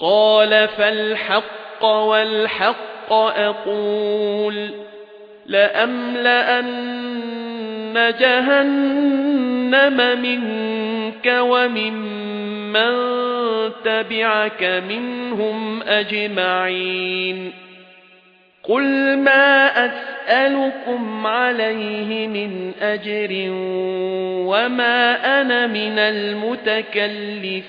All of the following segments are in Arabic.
قال فالحق والحق أقول لأملأن جهنم منك ومن من تبعك منهم أجمعين قل ما أسألكم عليه من أجر وما أنا من المتكلفين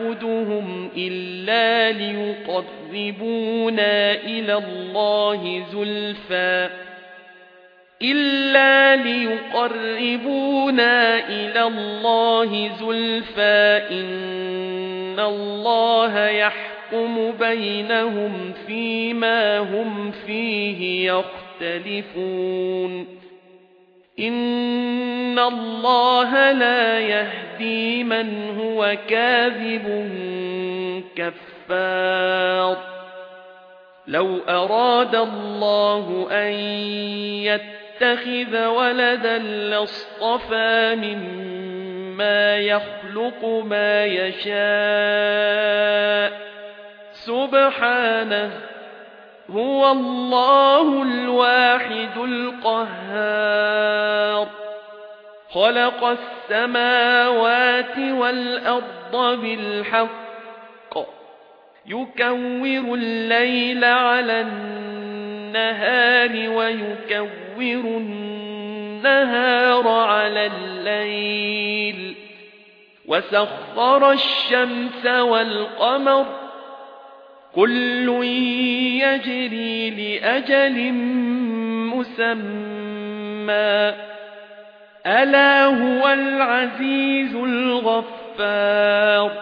نعبدهم إلا ليقربونا إلى الله زلفى. إلا ليقربونا إلى الله زلفى. إن الله يحكم بينهم فيما هم فيه يختلفون. إن الله لا يهدي من هو كاذب كفار. لو أراد الله أن يتخذ ولدا لاصطفى مما يخلق ما يشاء. سبحانه هو الله الواحد القهار. خلق السماوات والأرض بالحق. يكور الليل على النهار ويكور النهار على الليل. وسخر الشمس والقمر. كل يجري لأجل مسمى. ألا هو العزيز الغفار